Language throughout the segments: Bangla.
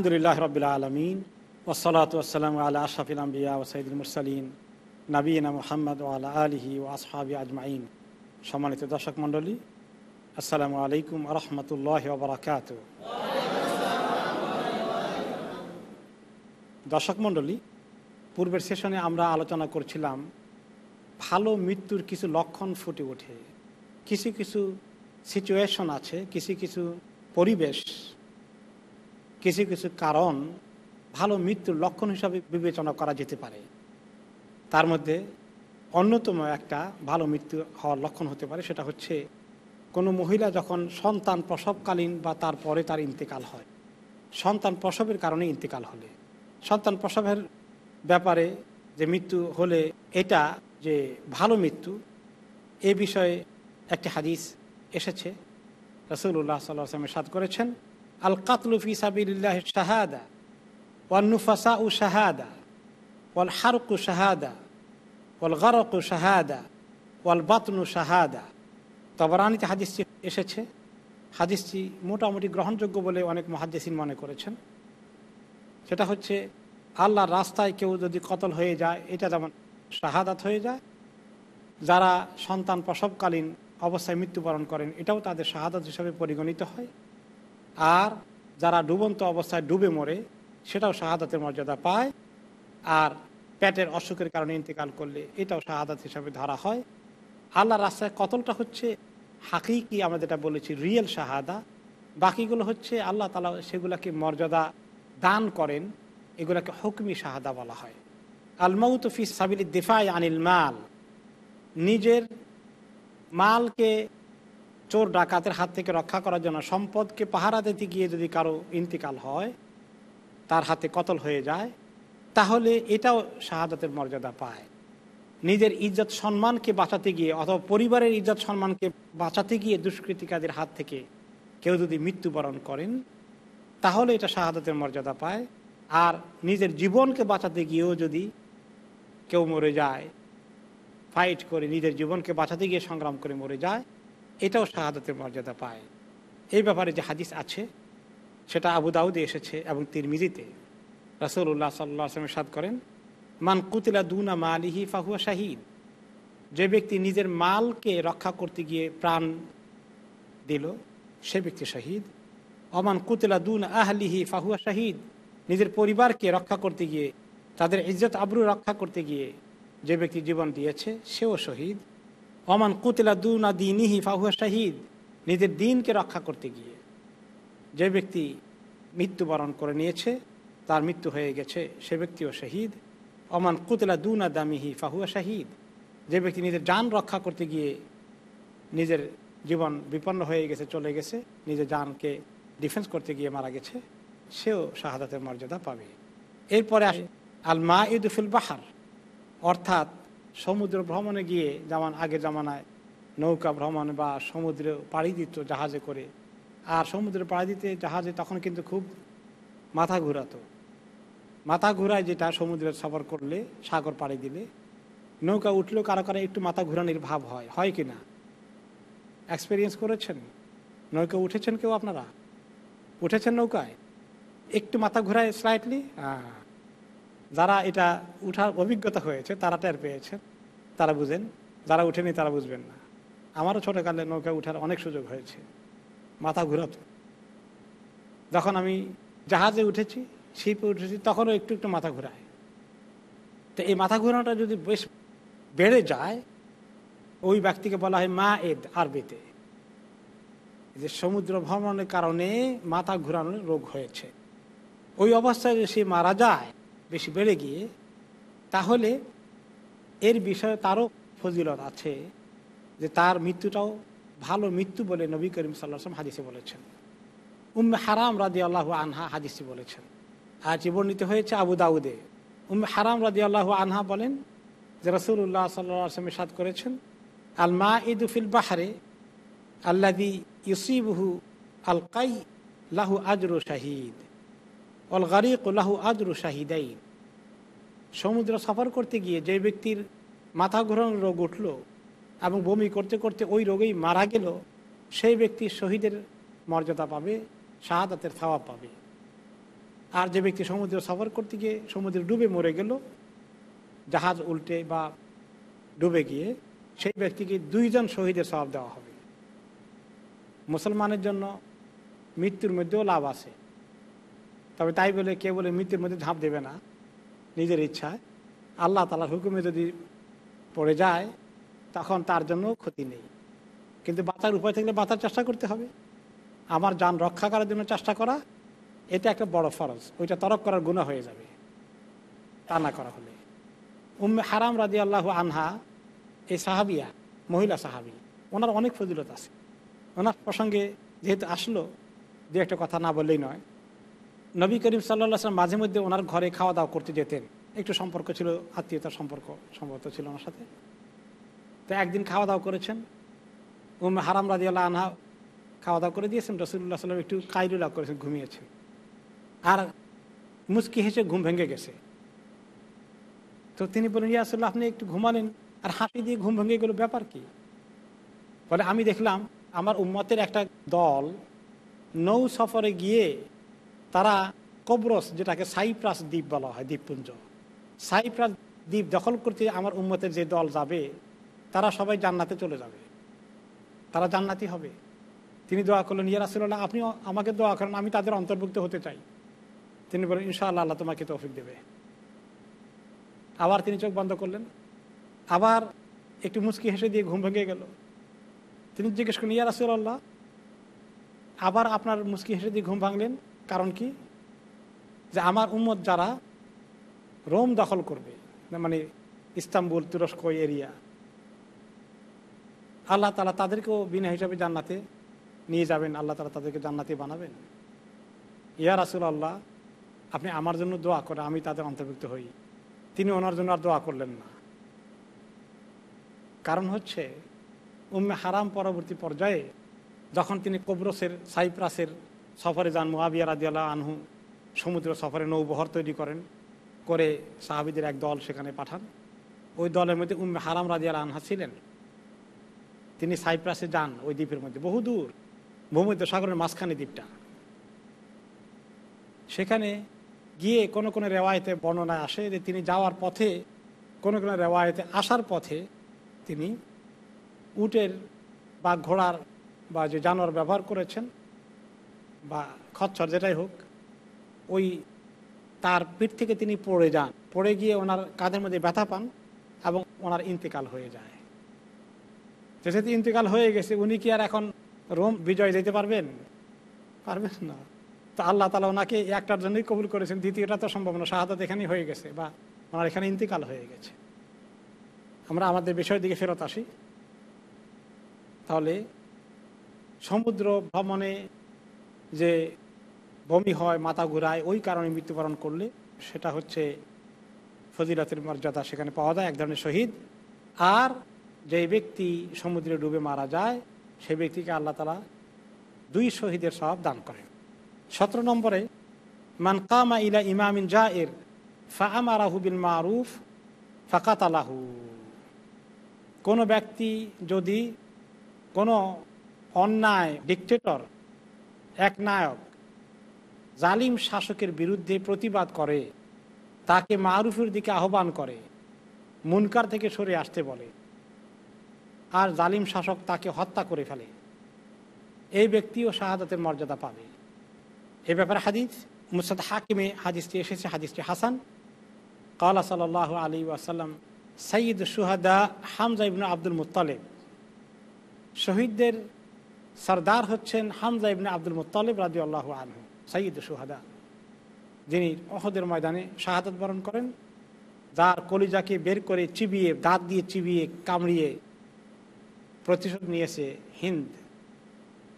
আলহামদুলিল্লাহ রবিল আলমিন ওসলাত ওসালাম আল্লাহ আশাফিল ও সঈদুল মুরসালিন নবীনা মোহাম্মদ আল্লাহ আলহি ও আসহাবি আজমাইন। সম্মানিত দর্শক মণ্ডলী, আসসালামু আলাইকুম রহমতুল্লাহ বরাকাত দর্শক মণ্ডলী, পূর্বের সেশনে আমরা আলোচনা করছিলাম, ভালো মৃত্যুর কিছু লক্ষণ ফুটে ওঠে। কিছু কিছু সিচুয়েশন আছে, কিছু কিছু পরিবেশ কিছু কিছু কারণ ভালো মৃত্যুর লক্ষণ হিসাবে বিবেচনা করা যেতে পারে। তার মধ্যে অন্যতম একটা ভালো মৃত্যু হওয়ার লক্ষণ হতে পারে, সেটা হচ্ছে কোনো মহিলা যখন সন্তান প্রসবকালীন বা তারপরে তার ইন্তেকাল হয়। সন্তান প্রসবের কারণে ইন্তেকাল হলে। সন্তান প্রসবের ব্যাপারে যে মৃত্যু হলে এটা যে ভালো মৃত্যু, এ বিষয়ে একটি হাদিস এসেছে। রসুল্লাহ সাল্লামের সাদ করেছেন আল কাতলু ফি সাবিল্লাহ শাহাদা ওয়াল নুফাসা উ শাহাদা ওয়াল হারকু শাহাদা ওয়াল গারকু শাহাদা ওয়াল বাতনু শাহাদা। তবরানিতে হাদিসটি এসেছে। হাদিসটি মোটামুটি গ্রহণযোগ্য বলে অনেক মহাদ্দেসিন মনে করেছেন। সেটা হচ্ছে আল্লাহর রাস্তায় কেউ যদি কতল হয়ে যায়, এটা যেমন শাহাদাত হয়ে যায়, যারা সন্তান প্রসবকালীন অবস্থায় মৃত্যুবরণ করেন, এটাও তাদের শাহাদাত হিসাবে পরিগণিত হয়। আর যারা ডুবন্ত অবস্থায় ডুবে মরে, সেটাও শাহাদাতের মর্যাদা পায়। আর পেটের অসুখের কারণে ইন্তেকাল করলে এটাও শাহাদাত হিসাবে ধরা হয়। আল্লাহ রাস্তায় কতলটা হচ্ছে? হাকিকি আমরা যেটা বলেছি, রিয়েল শাহাদা। বাকিগুলো হচ্ছে আল্লাহ তালা সেগুলাকে মর্যাদা দান করেন, এগুলাকে হুকমি শাহাদা বলা হয়। আলমাউত ফি সাবিল দিফাই আনিল মাল। নিজের মালকে চোর ডাকাতের হাত থেকে রক্ষা করার জন্য সম্পদকে পাহারা দিতে গিয়ে যদি কারও ইন্তিকাল হয়, তার হাতে কতল হয়ে যায়, তাহলে এটাও শাহাদাতের মর্যাদা পায়। নিজের ইজ্জত সম্মানকে বাঁচাতে গিয়ে অথবা পরিবারের ইজ্জত সম্মানকে বাঁচাতে গিয়ে দুষ্কৃতিকাদের হাত থেকে কেউ যদি মৃত্যুবরণ করেন, তাহলে এটা শাহাদাতের মর্যাদা পায়। আর নিজের জীবনকে বাঁচাতে গিয়েও যদি কেউ মরে যায় ফাইট করে নিজের জীবনকে বাঁচাতে গিয়ে সংগ্রাম করে মরে যায় এটাও শাহাদতের মর্যাদা পায়। এই ব্যাপারে যে হাদিস আছে, সেটা আবু দাউদে এসেছে এবং তিরমিজিতে। রাসুল্লাহ সাল্লাহ আসলামের সাদ করেন, মান কুতিলা দুনা মালিহি ফাহুয়া শাহিদ। যে ব্যক্তি নিজের মালকে রক্ষা করতে গিয়ে প্রাণ দিল, সে ব্যক্তি শহীদ। অমান কুতিলা দুন আহলিহি ফাহুয়া শাহিদ। নিজের পরিবারকে রক্ষা করতে গিয়ে, তাদের ইজ্জত আবরু রক্ষা করতে গিয়ে যে ব্যক্তি জীবন দিয়েছে, সেও শহীদ। অমান কুতিলা দুনা দিনিহি, ফাহুয়া শাহিদ, নিজের দিনকে রক্ষা করতে গিয়ে যে ব্যক্তি মৃত্যুবরণ করে নিয়েছে, তার মৃত্যু হয়ে গেছে, সে ব্যক্তিও শহীদ। অমান কুতলা দুনা দামিহি, ফাহুয়া শাহিদ, যে ব্যক্তি নিজের যান রক্ষা করতে গিয়ে নিজের জীবন বিপন্ন হয়ে গেছে, চলে গেছে, নিজের জানকে ডিফেন্স করতে গিয়ে মারা গেছে, সেও শাহাদাতের মর্যাদা পাবে। এরপরে আসে আল মা ইদুফিল বাহার অর্থাৎ সমুদ্র ভ্রমণে গিয়ে যেমন আগের জামানায় নৌকা ভ্রমণ বা সমুদ্রে পাড়ি দিত জাহাজে করে, আর সমুদ্রে পাড়ি দিতে জাহাজে তখন কিন্তু খুব মাথা ঘুরাতো। মাথা ঘুরায় যেটা সমুদ্রের সফর করলে, সাগর পাড়ি দিলে, নৌকা উঠলেও কারও কারও একটু মাথা ঘুরানির ভাব হয় হয় কি না? এক্সপিরিয়েন্স করেছেন? নৌকা উঠেছেন কেউ আপনারা? উঠেছেন নৌকায়? একটু মাথা ঘুরায় স্লাইটলি যারা এটা উঠার অভিজ্ঞতা হয়েছে, তারা টের পেয়েছেন তারা বুঝেন, যারা উঠেনি তারা বুঝবেন না। আমারও ছোটোকালে নৌকা উঠার অনেক সুযোগ হয়েছে, মাথা ঘুরাতো। যখন আমি জাহাজে উঠেছি, শিপে উঠেছি, তখনও একটু একটু মাথা ঘুরায়। তো এই মাথা ঘোরানোটা যদি বেশ বেড়ে যায়, ওই ব্যক্তিকে বলা হয় মা এদ আরবিতে যে সমুদ্র ভ্রমণের কারণে মাথা ঘুরানোর রোগ হয়েছে। ওই অবস্থায় যদি সে মারা যায় বেশি বেড়ে গিয়ে, তাহলে এর বিষয়ে তারও ফজিলত আছে যে তার মৃত্যুটাও ভালো মৃত্যু বলে নবী করিম সাল্লাম হাদিসে বলেছেন। উম্মে হারাম রাদি আল্লাহ আনহা হাদিসে বলেছেন। আর বর্ণিত হয়েছে আবু দাউদে। উম্মে হারাম রাদি আল্লাহ আনহা বলেন যে রসুল্লাহ সাল্লাম সাদ করেছেন আল মা ইদুফিল বাহারে আল্লাদি ইউসিবহু আল কাই লাহু আজরু শাহিদ। অল গারিক লাহু আজরু শাহিদাইন। সমুদ্র সফর করতে গিয়ে যে ব্যক্তির মাথা ঘোরানোর রোগ উঠল এবং বমি করতে করতে ওই রোগেই মারা গেল, সেই ব্যক্তি শহীদের মর্যাদা পাবে, শাহাদাতের থাওয়া পাবে। আর যে ব্যক্তি সমুদ্র সফর করতে গিয়ে সমুদ্রে ডুবে মরে গেল, জাহাজ উল্টে বা ডুবে গিয়ে সেই ব্যক্তিকে দুইজন শহীদের স্বভাব দেওয়া হবে। মুসলমানের জন্য মৃত্যুর মধ্যেও লাভ আছে। তবে তাই বলে, কে বলে মৃত্যুর মধ্যে ঝাঁপ দেবে না। নিজের ইচ্ছায়। আল্লাহ তালার হুকুমে যদি পড়ে যায়, তখন তার জন্য ক্ষতি নেই। কিন্তু বাঁচার উপায় থাকলে বাঁচার চেষ্টা করতে হবে। আমার যান রক্ষা করার জন্য চেষ্টা করা, এটা একটা বড় ফরজ। ওইটা তরক করার গুণা হয়ে যাবে। তা না করা হলে। উম্মে হারাম রাজি আল্লাহ আনহা, এই সাহাবিয়া, মহিলা সাহাবি, ওনার অনেক ফজিলত আছে। ওনার প্রসঙ্গে যেহেতু আসলো, দু একটা কথা না বললেই নয়। নবী করিম সাল্লা সাল্লাম মাঝে মধ্যে ওনার ঘরে খাওয়া দাওয়া করতে যেতেন। একটু সম্পর্ক ছিল, আত্মীয়তার সম্পর্ক সম্ভবত ছিল ওনার সাথে। তো একদিন খাওয়া দাওয়া করেছেন। উম হারাম রাজি আল্লাহ আনহা খাওয়া দাওয়া করে দিয়েছেন। রসুল্লাহ সাল্লাম একটু কাইরুলা করেছেন, ঘুমিয়েছেন। আর মুচকি হেসে ঘুম ভেঙে গেছে। তো তিনি বলেন ইয়াসুল্লাহ আপনি একটু ঘুমালেন। আর হাসি দিয়ে ঘুম ভেঙে গেল, ব্যাপার কি? বলে, আমি দেখলাম আমার উম্মতের একটা দল নৌ সফরে গিয়ে তারা কবরস যেটাকে সাইপ্রাস দ্বীপ বলা হয়, দ্বীপপুঞ্জ। সাইপ্রাস দ্বীপ দখল করতে আমার উম্মতের যে দল যাবে, তারা সবাই জান্নাতে চলে যাবে। তারা জান্নাতি হবে। তিনি দোয়া করলেন, ইয়া রাসুল্লাহ আপনি আমাকে দোয়া করেন, আমি তাদের অন্তর্ভুক্ত হতে চাই। তিনি বলেন ইনশাআল্লাহ, আল্লাহ তোমাকে তৌফিক দেবে। আবার তিনি চোখ বন্ধ করলেন। আবার একটু মুচকি হেসে দিয়ে ঘুম ভেঙে গেল। তিনি জিজ্ঞেস করলেন, ইয়া রাসুল্লাহ আবার আপনার মুচকি হেসে দিয়ে ঘুম ভাঙলেন। কারণ কি? যে আমার উম্মত যারা রোম দখল করবে মানে ইস্তাম্বুল, তুরস্ক এরিয়া, আল্লাহ তালা তাদেরকেও বিনা হিসাবে জান্নাতে নিয়ে যাবেন, আল্লাহ তালা তাদেরকে জান্নাতে বানাবেন। ইয়া রাসুল আল্লাহ আপনি আমার জন্য দোয়া করে আমি তাদের অন্তর্ভুক্ত হই। তিনি ওনার জন্য আর দোয়া করলেন না। কারণ হচ্ছে, উম্মে হারাম পরবর্তী পর্যায়ে যখন তিনি কবরসের, সাইপ্রাসের সফরে যান মুয়াবিয়া রাদিয়াল্লাহ আনহু, সমুদ্র সফরে নৌবহর তৈরি করেন, করে সাহাবিদের এক দল সেখানে পাঠান। ওই দলের মধ্যে উম হারাম রাজিয়াল আনহা ছিলেন। তিনি সাইপ্রাসে যান ওই দ্বীপের মধ্যে, বহু দূর ভূমধ্য সাগরের মাঝখানে দ্বীপটা। সেখানে গিয়ে কোনো কোনো রেওয়ায়তে বর্ণনায় আসে যে তিনি যাওয়ার পথে, কোনো কোনো রেওয়ায়তে আসার পথে তিনি উটের বা ঘোড়ার বা যে জানোয়ার ব্যবহার করেছেন বা খচ্ছর যেটাই হোক, ওই তার পিঠ থেকে তিনি পড়ে যান। পড়ে গিয়ে ওনার কাঁধের মধ্যে ব্যথা পান এবং ওনার ইন্তেকাল হয়ে যায়। যেহেতু ইন্তেকাল হয়ে গেছে, উনি কি আর এখন রোম বিজয় যেতে পারবেন? পারবেন না। তো আল্লাহ তালা ওনাকে একটার জন্যই কবুল করেছেন, দ্বিতীয়টা তো সম্ভব না, শাহাদাত এখানেই হয়ে গেছে বা ওনার এখানে ইন্তেকাল হয়ে গেছে। আমরা আমাদের বিষয়ের দিকে ফেরত আসি। তাহলে সমুদ্র ভ্রমণে যে বমি হয়, মাথা ঘুরায়, ওই কারণে মৃত্যুবরণ করলে সেটা হচ্ছে ফজিলাতের মর্যাদা সেখানে পাওয়া যায়, এক ধরনের শহীদ। আর যে ব্যক্তি সমুদ্রে ডুবে মারা যায় সেই ব্যক্তিকে আল্লাহ তালা দুই শহীদের সব দান করেন। সতেরো নম্বরে মানকামা ইলা ইমামিন জা এর ফাহামারাহু বিন মারুফ ফাকাত আলাহু কোনো ব্যক্তি যদি কোনো অন্যায়, ডিকটেটর এক নায়ক জালিম শাসকের বিরুদ্ধে প্রতিবাদ করে, তাকে মারুফের দিকে আহ্বান করে, মুনকার থেকে সরে আসতে বলে। আর জালিম শাসক তাকে হত্যা করে ফেলে। এই ব্যক্তিও শাহাদাতের মর্যাদা পাবে। এ ব্যাপারে হাদিস মুসাদ হাকিমে হাদিসটি এসেছে, হাদিসটি হাসান। কালা সাল আলী ওয়াসাল্লাম সঈদ সুহাদা হামজা ইবনু আব্দুল মুতালেব শহীদদের সর্দার হচ্ছেন হামজা ইবনে আব্দুল মুতালিব রাজি আল্লাহ আনহু সাইদ সুহাদা যিনি অহদের ময়দানে শাহাদত বরণ করেন, যার কলিজাকে বের করে চিবিয়ে, দাঁত দিয়ে চিবিয়ে, কামড়িয়ে প্রতিশোধ নিয়েছে হিন্দ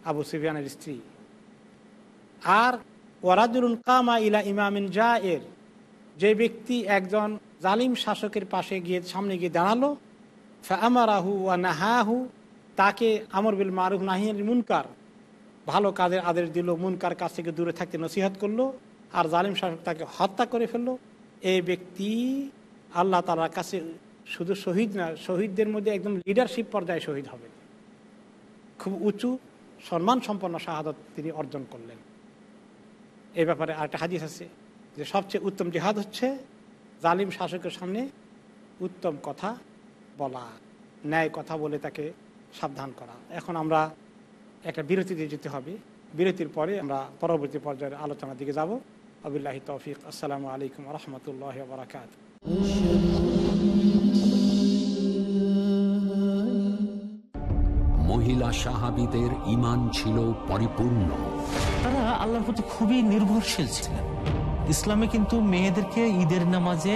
আবু সুফিয়ানের স্ত্রী। আর ওয়ারাজুল কামা ইলা ইমামিন জা এর যে ব্যক্তি একজন জালিম শাসকের পাশে গিয়ে সামনে গিয়ে দাঁড়াল আমারাহু ওয়া নাহাহু তাকে আমর বিল মারুফ নাহিয়াল মুনকার। ভালো কাজের আদেশ দিল, মুনকার কাছ থেকে দূরে থাকতে নসিহত করল আর জালিম শাসক তাকে হত্যা করে ফেলল। এই ব্যক্তি আল্লাহ তালার কাছে শুধু শহীদ না, শহীদদের মধ্যে একদম লিডারশিপ পর্যায়ে শহীদ হবে। খুব উঁচু সম্মান সম্পন্ন শাহাদত তিনি অর্জন করলেন। এ ব্যাপারে আরেকটা হাদিস আছে যে সবচেয়ে উত্তম জেহাদ হচ্ছে জালিম শাসকের সামনে উত্তম কথা বলা, ন্যায় কথা বলে তাকে সাবধান করা। এখন আমরা একটা বিরতিতে যেতে হবে। বিরতির পরে আমরা পরবর্তী পর্যায়ের আলোচনার দিকে যাব। আবিল্লাহি তৌফিক। আসসালামু আলাইকুম রহমতুল্লাহ বারাকাত মহিলা সাহাবিদের ইমান ছিল পরিপূর্ণ। তারা আল্লাহর প্রতি খুবই নির্ভরশীল ছিলেন। ইসলামে কিন্তু মেয়েদেরকে ঈদের নামাজে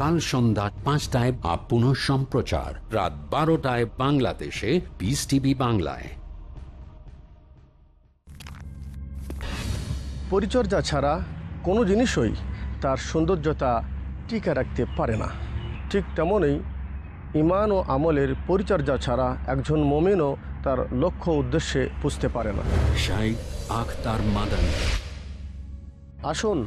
কাল সন্ধ্যা পাঁচটায় বা পুনঃ সম্প্রচার। রাত বারোটায় বাংলাদেশে পিস টিভি বাংলায়। পরিচর্যা ছাড়া কোনো জিনিসই তার সৌন্দর্যতা টিকে রাখতে পারে না। ঠিক তেমনই ইমান ও আমলের পরিচর্যা ছাড়া একজন মমিনও তার লক্ষ্য উদ্দেশ্যে পুজতে পারে না। আখতার মাদানী। আসুন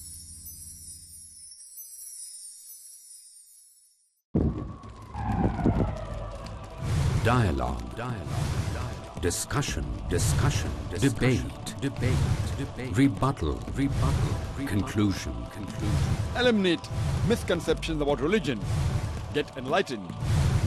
Dialogue. Dialogue. Dialogue. Discussion. Discussion. Debate. Debate. Debate. Rebuttal. Rebuttal. Conclusion. Conclusion. Eliminate misconceptions about religion. Get enlightened.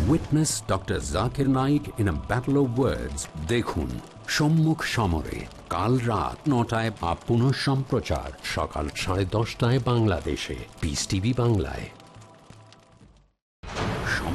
Witness Dr. Zakir Naik in a battle of words. দেখুন সম্মুখ সমরে কাল রাত নটায় বা পুনঃ সম্প্রচার সকাল সাড়ে দশটায় বাংলাদেশে পিস টিভি বাংলায়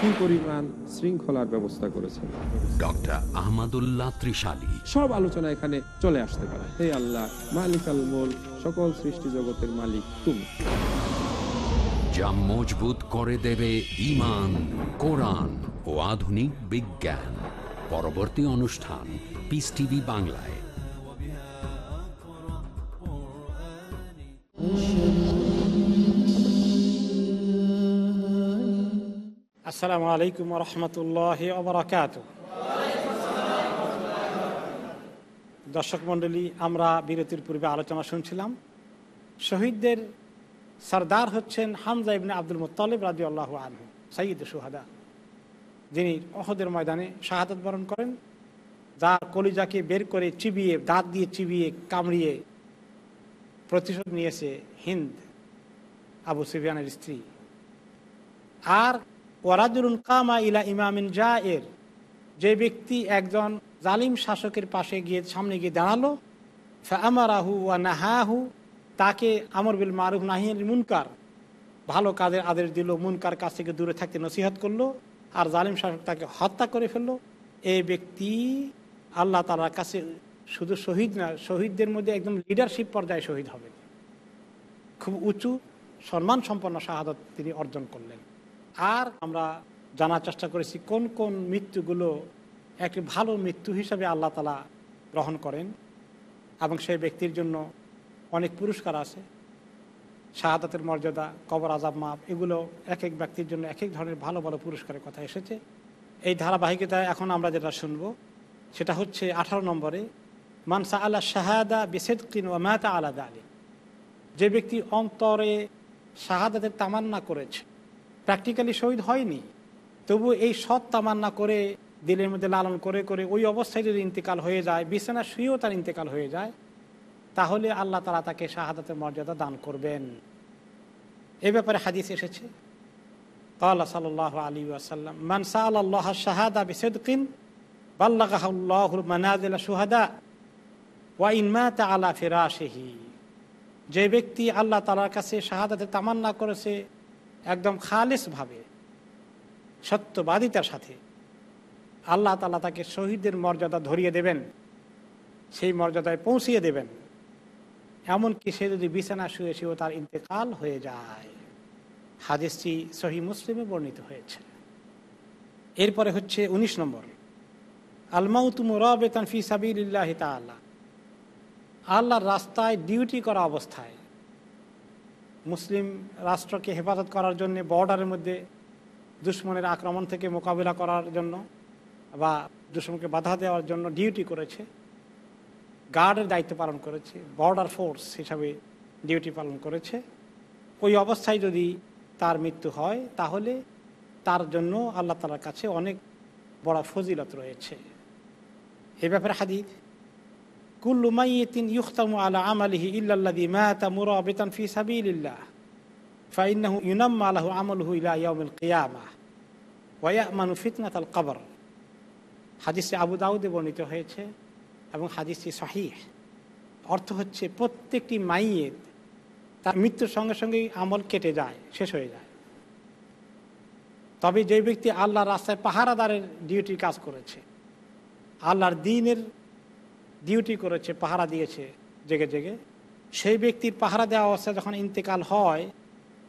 কি পরিমাণ শৃঙ্খলার ব্যবস্থা করেছেন। ডক্টর আহমদুল্লাহ ত্রিশালী। সব আলোচনা এখানে চলে আসতে পারে। হে আল্লাহ মালিক আল মোল সকল সৃষ্টি জগতের মালিক তুমি। যা মজবুত করে দেবে ইমান কোরআন ও আধুনিক বিজ্ঞান। পরবর্তী অনুষ্ঠান পিস টিভি বাংলায়। আসসালামু আলাইকুম রহমতুল্লাহ অবরাকাত দর্শক মণ্ডলী, আমরা বিরতির পূর্বে আলোচনা শুনছিলাম। শহীদদের সর্দার হচ্ছেন হামজা ইবনে আব্দুল মুতালিব রাজি আল্লাহ আনহু সাইদ সুহাদা যিনি অহদের ময়দানে শাহাদত বরণ করেন, যার কলিজাকে বের করে চিবিয়ে, দাঁত দিয়ে চিবিয়ে, কামড়িয়ে প্রতিশোধ নিয়েছে হিন্দ আবু সুফিয়ানের স্ত্রী। আর ওয়ারাজুল কামা ইলা ইমামিন জা এর যে ব্যক্তি একজন জালিম শাসকের পাশে গিয়ে, সামনে গিয়ে দাঁড়াল আমারাহু ওয়া নাহাহু, তাকে আমর বিল মারুফ নাহিয়াল মুনকার, ভালো কাজের আদেশ দিল, মুনকার কাছ থেকে দূরে থাকতে নসিহত করল, আর জালিম শাসক তাকে হত্যা করে ফেলল। এই ব্যক্তি আল্লাহ তালার কাছে শুধু শহীদ না, শহীদদের মধ্যে একদম লিডারশিপ পর্যায়ে শহীদ হবে। খুব উঁচু সম্মান সম্পন্ন শাহাদত তিনি অর্জন করলেন। আর আমরা জানার চেষ্টা করেছি কোন কোন মৃত্যুগুলো একটি ভালো মৃত্যু হিসাবে আল্লাহ তালা গ্রহণ করেন এবং সেই ব্যক্তির জন্য অনেক পুরস্কার আছে। শাহাদাতের মর্যাদা, কবর আজাব মাপ এগুলো এক এক ব্যক্তির জন্য এক এক ধরনের ভালো ভালো পুরস্কারের কথা এসেছে। এই ধারাবাহিকতায় এখন আমরা যেটা শুনব, সেটা হচ্ছে আঠারো নম্বরে মানসা আল্লাহ শাহাদা বেসেদকিন ও মাতা আলাদা আলী যে ব্যক্তি অন্তরে শাহাদাতের তামান্না করেছে প্র্যাকটিক্যালি শহীদ হয়নি। তবু এই সৎ তামান্না করে, দিলের মধ্যে লালন করে করে ওই অবস্থায় যদি ইন্তেকাল হয়ে যায়, বিছানা শুয়েও তার ইন্তেকাল হয়ে যায়, তাহলে আল্লাহ তালা তাকে শাহাদাতের মর্যাদা দান করবেন। এ ব্যাপারে হাদিস এসেছে। কাল্লা সাল আলী আসাল্লাম মানসা আল্লাহ শাহাদা বিসেদকিন বাল্লাহ মানাজিল সুহাদা ওয়া ইনমাত আলা ফিরাশেহি। যে ব্যক্তি আল্লাহ তালার কাছে শাহাদাতে তামান্না করেছে একদম খালেসভাবে, সত্যবাদিতার সাথে আল্লাহ তালা তাকে শহীদদের মর্যাদা ধরিয়ে দেবেন, সেই মর্যাদায় পৌঁছিয়ে দেবেন। এমনকি সে যদি বিছানা শুয়ে শুয়েও তার ইন্তেকাল হয়ে যায়। হাদিসটি সহি মুসলিমে বর্ণিত হয়েছে। এরপরে হচ্ছে ১৯ নম্বর। আলমাউতুম রবেতান ফি সাবিল্লাহ তাল্লাহ আল্লাহর রাস্তায় ডিউটি করা অবস্থায় মুসলিম রাষ্ট্রকে হেফাজত করার জন্য বর্ডারের মধ্যে দুশ্মনের আক্রমণ থেকে মোকাবিলা করার জন্য বা দুশ্মনকে বাধা দেওয়ার জন্য ডিউটি করেছে। গার্ডের দায়িত্ব পালন করেছে, বর্ডার ফোর্স হিসাবে ডিউটি পালন করেছে। ওই অবস্থায় যদি তার মৃত্যু হয়, তাহলে তার জন্য আল্লাহ তালার কাছে অনেক বড় ফজিলত রয়েছে। এ ব্যাপারে হাদিদ কুল্লু মাইয়িতিন ইউখতামু আলা আমালিহি ইল্লাল্লাযী মাতা মুরাবিতান ফি সাবিলিল্লাহ। ফাইন্নাহু ইউনাম্মা আলাহু আমালুহু ইলা ইয়াউমিল কিয়ামাহ ওয়া ইয়ামানু ফিতনাতাল কবর হাদিসে আবু দাউদে বর্ণিত হয়েছে এবং হাদিসটি সহিহ। অর্থ হচ্ছে প্রত্যেকটি মাইয়ের তার মৃত্যুর সঙ্গে সঙ্গেই আমল কেটে যায়, শেষ হয়ে যায়। তবে যে ব্যক্তি আল্লাহর রাস্তায় পাহারাদারের ডিউটির কাজ করেছে, আল্লাহর দিনের ডিউটি করেছে, পাহারা দিয়েছে জেগে জেগে। সেই ব্যক্তির পাহারা দেওয়া অবস্থায় যখন ইন্তেকাল হয়,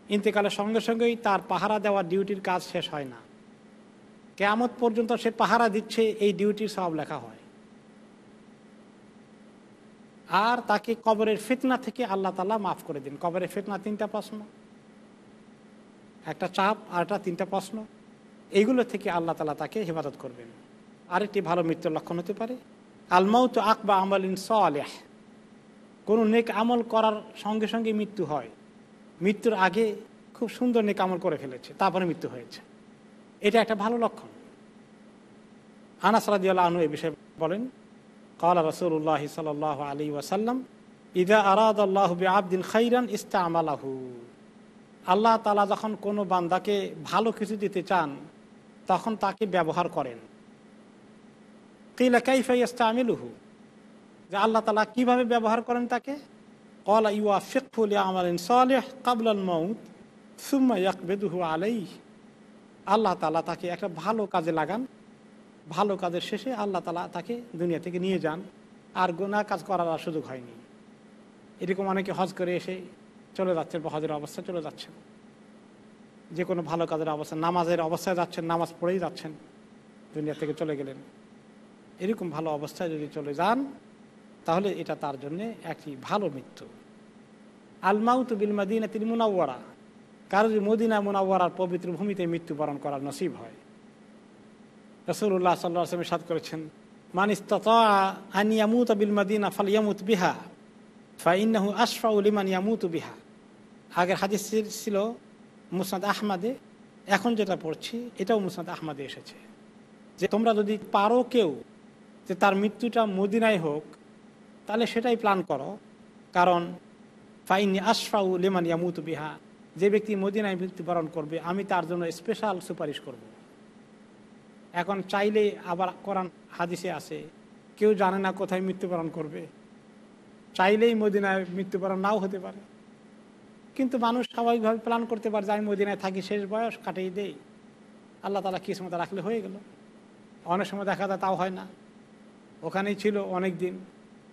ইন্তেকালের সঙ্গে সঙ্গেই তার পাহারা দেওয়ার ডিউটির কাজ শেষ হয় না। কেয়ামত পর্যন্ত সে পাহারা দিচ্ছে, এই ডিউটির সব লেখা হয়। আর তাকে কবরের ফিতনা থেকে আল্লাহ তালা মাফ করে দিন। কবরের ফিতনা তিনটা প্রশ্ন। একটা চাপ, আর একটা তিনটা প্রশ্ন। এইগুলো থেকে আল্লাহ তালা তাকে হেফাজত করবেন। আরেকটি ভালো মৃত্যুর লক্ষণ হতে পারে। আলমাউত আকবা আমলিন সালেহ। কোনো নেক আমল করার সঙ্গে সঙ্গে মৃত্যু হয়। মৃত্যুর আগে খুব সুন্দর নেক আমল করে ফেলেছে, তারপরে মৃত্যু হয়েছে। এটা একটা ভালো লক্ষণ। আনাসরাদিয়াল আনু এ বিষয়ে বলেন, কালা রসুল্লাহ সাল আলী ওয়াসাল্লাম, ইদা আরাদ আল্লাহ আবদিন খাইরান ইস্তা আমালাহু আল্লাহ তালা যখন কোনো বান্দাকে ভালো কিছু দিতে চান, তখন তাকে ব্যবহার করেন। কিলা কাইফাই ইস্তা আমিলুহু যে আল্লাহ তালা কীভাবে ব্যবহার করেন তাকে? কলা ইউয়া ফিকুল আমালিন সালেহ কাবলাল মৌত সুম্মা ইয়াকবেদুহু আলাই আল্লাহ তালা তাকে একটা ভালো কাজে লাগান। ভালো কাজের শেষে আল্লাহ তালা তাকে দুনিয়া থেকে নিয়ে যান। আর গোনা কাজ করার আর সুযোগ হয়নি। এরকম অনেকে হজ করে এসে চলে যাচ্ছেন বা হজের অবস্থায় চলে যাচ্ছেন। যে কোনো ভালো কাজের অবস্থা নামাজের অবস্থায় যাচ্ছেন, নামাজ পড়েই যাচ্ছেন, দুনিয়া থেকে চলে গেলেন। এরকম ভালো অবস্থায় যদি চলে যান, তাহলে এটা তার জন্য একটি ভালো মৃত্যু। আলমাউত বিল মাদিনা তিনি মুনাওয়ারা। কারও যদি মদিনা মুনাওয়ারার পবিত্র ভূমিতে মৃত্যুবরণ করার নসিব হয়। রসুল্লাহ সাল্লাহ আসলামের সাদ করেছেন মানিস্তা আনিয়ামুত বিল মাদিনা ফাল ইয়ামুত বিহা ফাইন্নাহু আশফাউল ইমান ইয়ামুত বিহা। আগের হাদিস ছিল মুসাদ আহমাদে, এখন যেটা পড়ছি, এটাও মুসাদ আহমাদে এসেছে। যে তোমরা যদি পারো কেউ যে তার মৃত্যুটা মদিনায় হোক, তাহলে সেটাই প্ল্যান করো। কারণ ফাইনি আশফাউ লেমান ইয়ামুত বিহা, যে ব্যক্তি মদিনায় মৃত্যুবরণ করবে, আমি তার জন্য স্পেশাল সুপারিশ করব। এখন চাইলে আবার কোরআন হাদিসে আছে, কেউ জানে না কোথায় মৃত্যুবরণ করবে। চাইলেই মদিনায় মৃত্যুবরণ নাও হতে পারে। কিন্তু মানুষ স্বাভাবিকভাবে প্ল্যান করতে পারে যে আমি মদিনায় থাকি, শেষ বয়স কাটিয়ে দেই। আল্লাহ তালা কিসমত রাখলে হয়ে গেল। অনেক সময় দেখা যায় তাও হয় না। ওখানেই ছিল অনেক দিন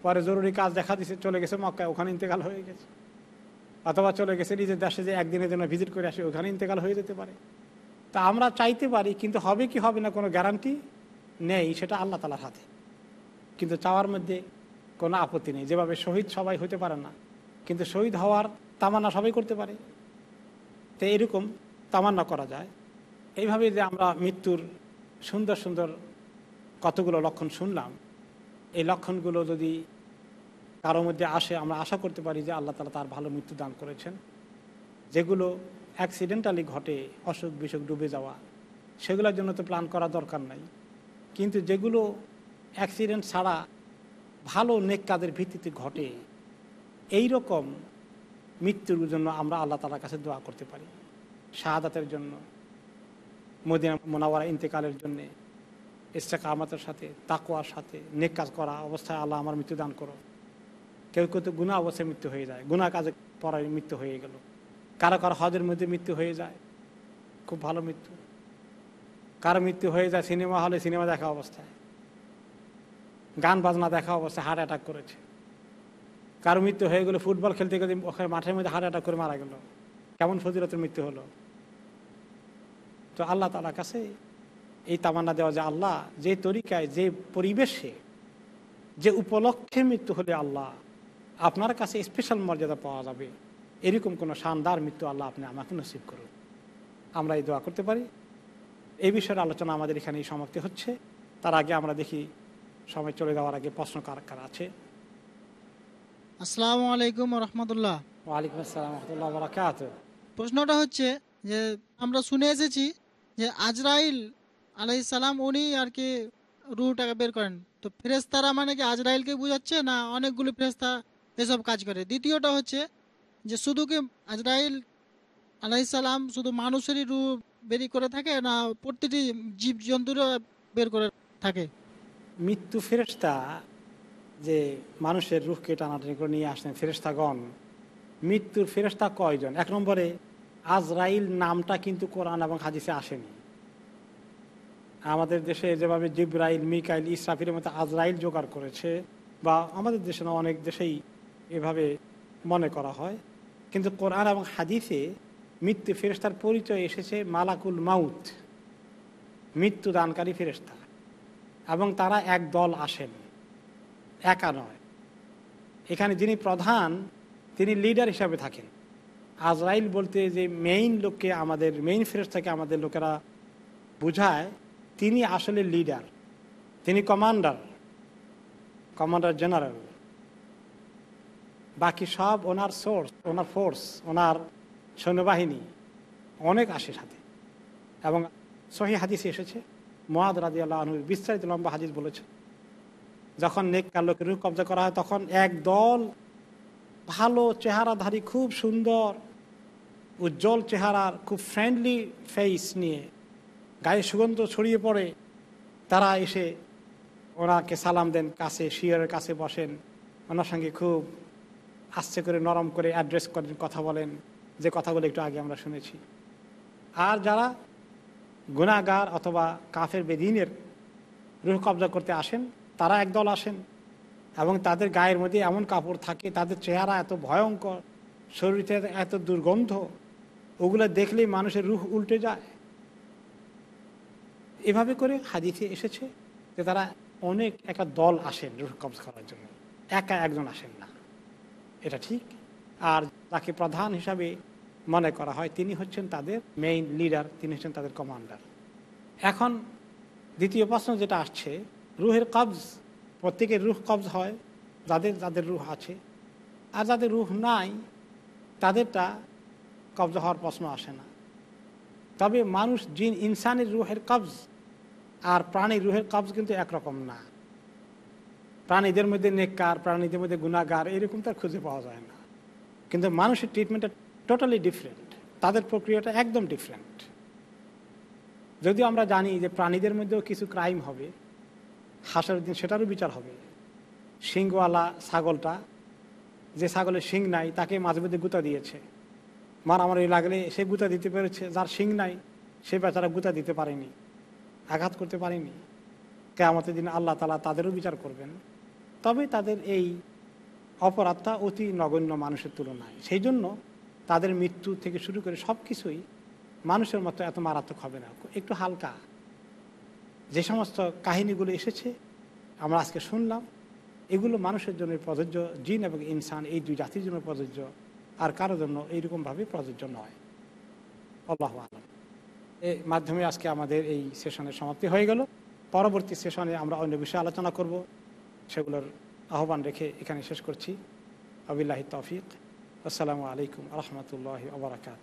পরে জরুরি কাজ দেখা দিছে, চলে গেছে মক্কায়, ওখানে ইন্তেকাল হয়ে গেছে। অথবা চলে গেছে নিজের দেশে যে একদিনের জন্য ভিজিট করে আসে, ওখানে ইন্তেকাল হয়ে যেতে পারে। তা আমরা চাইতে পারি, কিন্তু হবে কি হবে না কোনো গ্যারান্টি নেই, সেটা আল্লাহ তালার হাতে। কিন্তু চাওয়ার মধ্যে কোনো আপত্তি নেই। যেভাবে শহীদ সবাই হতে পারে না, কিন্তু শহীদ হওয়ার তামান্না সবাই করতে পারে। তো এরকম তামান্না করা যায়। এইভাবে যে আমরা মৃত্যুর সুন্দর সুন্দর কতগুলো লক্ষণ শুনলাম এই লক্ষণগুলো যদি কারও মধ্যে আসে, আমরা আশা করতে পারি যে আল্লাহ তালা তার ভালো মৃত্যু দান করেছেন। যেগুলো অ্যাক্সিডেন্টালি ঘটে, অসুখ বিসুখ ডুবে যাওয়া, সেগুলোর জন্য তো প্ল্যান করা দরকার নাই। কিন্তু যেগুলো অ্যাক্সিডেন্ট ছাড়া ভালো নেক কাজের ভিত্তিতে ঘটে, এই রকম মৃত্যুর জন্য আমরা আল্লাহ তালার কাছে দোয়া করতে পারি। শাহাদাতের জন্য, মদিনা মোনাওয়ারা ইন্তেকালের জন্যে ইস্তেকামাতের সাথে তাকুয়ার সাথে, নেক কাজ করা অবস্থায় আল্লাহ আমার মৃত্যু দান করো। কেউ কেউ তো গুণা অবস্থায় মৃত্যু হয়ে যায়। গুণা কাজে পড়ায় মৃত্যু হয়ে গেল। কারও কারও হজের মধ্যে মৃত্যু হয়ে যায়। খুব ভালো মৃত্যু। কারও মৃত্যু হয়ে যায় সিনেমা হলে সিনেমা দেখা অবস্থায়। গান বাজনা দেখা অবস্থায় হার্ট অ্যাটাক করেছে। কারও মৃত্যু হয়ে গেলো ফুটবল খেলতে গেলে ওখানে মাঠের মধ্যে হার্ট অ্যাটাক করে মারা গেল। কেমন ফজিলতের মৃত্যু হলো? তো আল্লাহ তালার কাছে এই তামান্না দেওয়া যে আল্লাহ যে তরিকায় যে পরিবেশে যে উপলক্ষে মৃত্যু হলে আল্লাহ আপনার কাছে স্পেশাল মর্যাদা পাওয়া যাবে। এরকম কোনো শানদার মৃত্যু আল্লাহ আপনি আমাকে নসিব করুন। আমরা এই দোয়া করতে পারি। এই বিষয়ের আলোচনা আমাদের এখানে সমাপ্তি হচ্ছে। তার আগে আমরা দেখি সময় চলে যাওয়ার আগে প্রশ্ন কার কার আছে? আসসালামু আলাইকুম রহমতুল্লাহ। ওয়ালাইকুম আসসালাম রহমতুল্লাহ বরাকাত প্রশ্নটা হচ্ছে যে আমরা শুনে এসেছি যে আজরাইল আলাইসালাম উনি আর কি রুটাকে বের করেন। তো ফেরেস্তারা মানে কি আজরাইলকে বুঝাচ্ছে না অনেকগুলো ফেরেস্তা এসব কাজ করে? দ্বিতীয়টা হচ্ছে যে শুধু কি আজরাইল আলাইসালাম শুধু মানুষেরই রু বেরি করে থাকে না প্রতিটি জীব জন্তুরও বের করে থাকে? মৃত্যু ফেরেস্তা যে মানুষের রুখকে টানাটানি করে নিয়ে আসেন ফেরেস্তাগণ মৃত্যুর ফেরেস্তা কয়জন? এক নম্বরে আজরাইল নামটা কিন্তু কোরআন এবং হাদিসে আসেনি। আমাদের দেশে যেভাবে জিব্রাইল, মিকাইল ইসরাফির মতো আজরাইল জোগাড় করেছে, বা আমাদের দেশে না, অনেক দেশেই এভাবে মনে করা হয়। কিন্তু কোরআন এবং হাদিসে মৃত্যু ফেরেস্তার পরিচয় এসেছে মালাকুল মাউত, মৃত্যু দানকারী ফেরেস্তা এবং তারা এক দল আসেন, একা নয়। এখানে যিনি প্রধান, তিনি লিডার হিসাবে থাকেন। আজরাইল বলতে যে মেইন লোককে আমাদের মেইন ফেরেস্তাকে আমাদের লোকেরা বুঝায় তিনি আসলে লিডার তিনি কমান্ডার কমান্ডার জেনারেল বাকি সব ওনার সোর্স ওনার ফোর্স ওনার সৈন্যবাহিনী, অনেক আসে সাথে। এবং সহি হাদিসে এসেছে মোয়াদ রাজি আল্লাহ বিস্তারিত লম্বা হাদিস বলেছে, যখন নেককার লোকের রূপ কবজা করা হয়, তখন এক দল ভালো চেহারাধারী, খুব সুন্দর, উজ্জ্বল চেহারার, খুব ফ্রেন্ডলি ফেস নিয়ে গায়ে সুগন্ধ ছড়িয়ে পড়ে, তারা এসে ওনাকে সালাম দেন, কাছে শিয়রের কাছে বসেন। ওনার সঙ্গে খুব আস্তে করে, নরম করে অ্যাড্রেস করেন, কথা বলেন। যে কথাগুলো একটু আগে আমরা শুনেছি। আর যারা গুণাগার অথবা কাফের বেদিনের রুহ কবজা করতে আসেন, তারা একদল আসেন এবং তাদের গায়ের মধ্যে এমন কাপড় থাকে, তাদের চেহারা এত ভয়ঙ্কর, শরীরে এত দুর্গন্ধ, ওগুলো দেখলেই মানুষের রুহ উল্টে যায়। এভাবে করে হাদিসে এসেছে যে তারা অনেক একটা দল আসেন রুহ কবজ করার জন্য। একা একজন আসেন না। এটা ঠিক। আর তাকে প্রধান হিসাবে মনে করা হয় তিনি হচ্ছেন তাদের মেইন লিডার তিনি হচ্ছেন তাদের কমান্ডার এখন দ্বিতীয় প্রশ্ন যেটা আসছে, রুহের কবজ, প্রত্যেকের রুহ কবজ হয়, যাদের যাদের রুহ আছে। আর যাদের রুহ নাই, তাদেরটা কবজ হওয়ার প্রশ্ন আসে না। তবে মানুষ জিন, ইনসানের রুহের কবজ আর প্রাণী রুহের কবজ কিন্তু একরকম না। প্রাণীদের মধ্যে নেককার, প্রাণীদের মধ্যে গুণাগার এরকম তার খুঁজে পাওয়া যায় না। কিন্তু মানুষের ট্রিটমেন্টটা টোটালি ডিফারেন্ট তাদের প্রক্রিয়াটা একদম ডিফারেন্ট যদিও আমরা জানি যে প্রাণীদের মধ্যেও কিছু ক্রাইম হবে হাসার দিন সেটারও বিচার হবে। শিংওয়ালা ছাগলটা, যে ছাগলের শিং নাই, তাকে মাঝে মধ্যে গুতা দিয়েছে। মারামারি লাগলে সে গুতা দিতে পেরেছে, যার শিং নাই, সে বেচারা গুতা দিতে পারেনি। আঘাত করতে পারেনি। কেয়ামতের দিন আল্লাহ তালা তাদেরও বিচার করবেন। তবে তাদের এই অপরাধটা অতি নগণ্য মানুষের তুলনায়। সেই জন্য তাদের মৃত্যু থেকে শুরু করে সব কিছুই মানুষের মতো এত মারাত্মক হবে না। একটু হালকা। যে সমস্ত কাহিনীগুলো এসেছে, আমরা আজকে শুনলাম, এগুলো মানুষের জন্য প্রযোজ্য, জিন এবং ইনসান এই দুই জাতির জন্য প্রযোজ্য, আর কারোর জন্য এইরকমভাবে প্রযোজ্য নয়। আল্লাহ আলম। মাধ্যমে আজকে আমাদের এই সেশনের সমাপ্তি হয়ে গেল। পরবর্তী সেশনে আমরা অন্য বিষয়ে আলোচনা করব। সেগুলোর আহ্বান রেখে এখানে শেষ করছি। আবিল্লাহি তৌফিক। আসসালামু আলাইকুম রহমতুল্লাহ আবরাকাত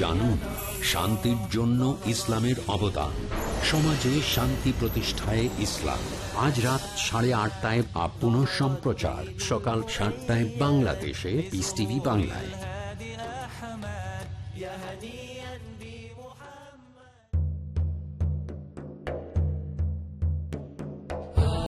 জানুন শান্তির জন্য ইসলামের অবদান। সমাজে শান্তি প্রতিষ্ঠায় ইসলাম। আজ রাত সাড়ে আটটায় আপ সম্প্রচার সকাল সাতটায় বাংলাদেশে পিস টিভি বাংলায়।